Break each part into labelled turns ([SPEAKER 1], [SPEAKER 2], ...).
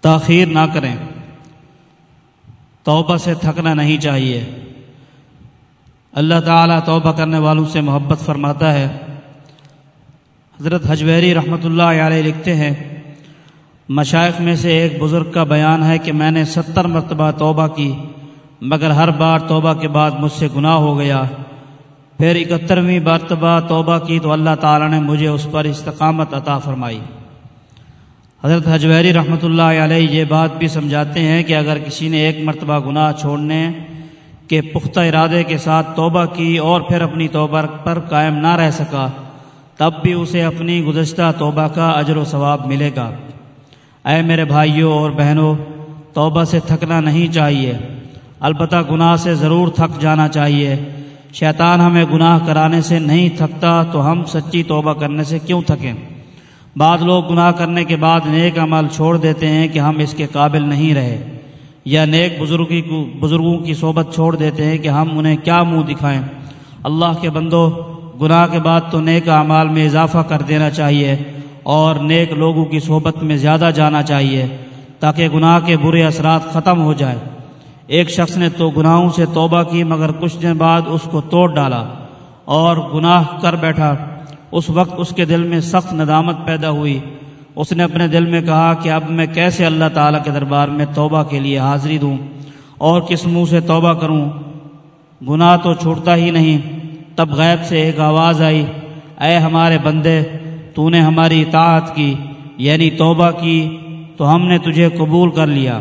[SPEAKER 1] تاخیر نہ کریں۔ توبہ سے تھکنا نہیں چاہیے۔ اللہ تعالیٰ توبہ کرنے والوں سے محبت فرماتا ہے۔ حضرت حجویری رحمۃ اللہ علیہ لکھتے ہیں، مشائق میں سے ایک بزرگ کا بیان ہے کہ میں نے ستر مرتبہ توبہ کی، مگر ہر بار توبہ کے بعد مجھ سے گناہ ہو گیا۔ پھر اکہترویں مرتبہ توبہ کی تو اللہ تعالیٰ نے مجھے اس پر استقامت عطا فرمائی۔ حضرت حجویری رحمۃ اللہ علیہ یہ بات بھی سمجھاتے ہیں کہ اگر کسی نے ایک مرتبہ گناہ چھوڑنے کے پختہ ارادے کے ساتھ توبہ کی اور پھر اپنی توبہ پر قائم نہ رہ سکا، تب بھی اسے اپنی گزشتہ توبہ کا اجر و ثواب ملے گا۔ اے میرے بھائیوں اور بہنوں، توبہ سے تھکنا نہیں چاہیے۔ البتہ گناہ سے ضرور تھک جانا چاہیے۔ شیطان ہمیں گناہ کرانے سے نہیں تھکتا، تو ہم سچی توبہ کرنے سے کیوں تھکیں؟ بعض لوگ گناہ کرنے کے بعد نیک عمل چھوڑ دیتے ہیں کہ ہم اس کے قابل نہیں رہے، یا نیک بزرگی کو بزرگوں کی صحبت چھوڑ دیتے ہیں کہ ہم انہیں کیا منہ دکھائیں۔ اللہ کے بندوں گناہ کے بعد تو نیک اعمال میں اضافہ کر دینا چاہیے اور نیک لوگوں کی صحبت میں زیادہ جانا چاہیے تاکہ گناہ کے برے اثرات ختم ہو جائے ایک شخص نے تو گناہوں سے توبہ کی مگر کچھ دن بعد اس کو توڑ ڈالا اور گناہ کر بیٹھا۔ اس وقت اس کے دل میں سخت ندامت پیدا ہوئی۔ اس نے اپنے دل میں کہا کہ اب میں کیسے اللہ تعالیٰ کے دربار میں توبہ کے لیے حاضری دوں اور کس منہ سے توبہ کروں؟ گناہ تو چھوٹتا ہی نہیں۔ تب غیب سے ایک آواز آئی، اے ہمارے بندے، تو نے ہماری اطاعت کی یعنی توبہ کی، تو ہم نے تجھے قبول کر لیا۔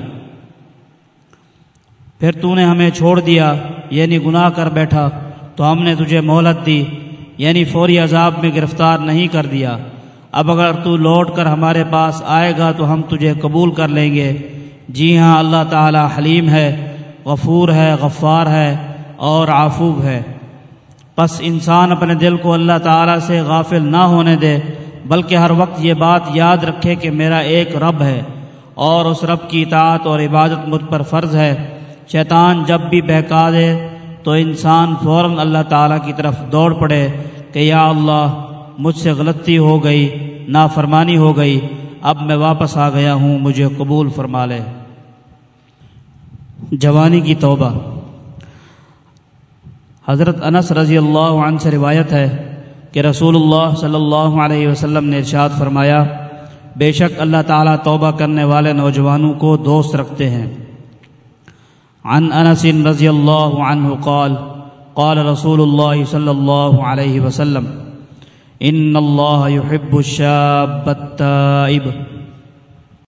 [SPEAKER 1] پھر تو نے ہمیں چھوڑ دیا یعنی گناہ کر بیٹھا، تو ہم نے تجھے مہلت دی۔ یعنی فوری عذاب میں گرفتار نہیں کر دیا۔ اب اگر تو لوٹ کر ہمارے پاس آئے گا تو ہم تجھے قبول کر لیں گے۔ جی ہاں اللہ تعالی حلیم ہے، غفور ہے، غفار ہے اور عافوب ہے۔ بس انسان اپنے دل کو اللہ تعالیٰ سے غافل نہ ہونے دے، بلکہ ہر وقت یہ بات یاد رکھے کہ میرا ایک رب ہے اور اس رب کی اطاعت اور عبادت مجھ پر فرض ہے۔ شیطان جب بھی بہکا دے تو انسان فوراً اللہ تعالیٰ کی طرف دوڑ پڑے کہ یا اللہ، مجھ سے غلطی ہو گئی، نافرمانی ہو گئی، اب میں واپس آ گیا ہوں، مجھے قبول فرما لے۔ جوانی کی توبہ۔ حضرت انس رضی اللہ عنہ سے روایت ہے کہ رسول اللہ صلی اللہ علیہ وسلم نے ارشاد فرمایا، بے شک اللہ تعالیٰ توبہ کرنے والے نوجوانوں کو دوست رکھتے ہیں۔ عن أنس رضی اللہ عنہ قال قال رسول الله صلى الله عليه وسلم إن الله يحب الشاب التائب.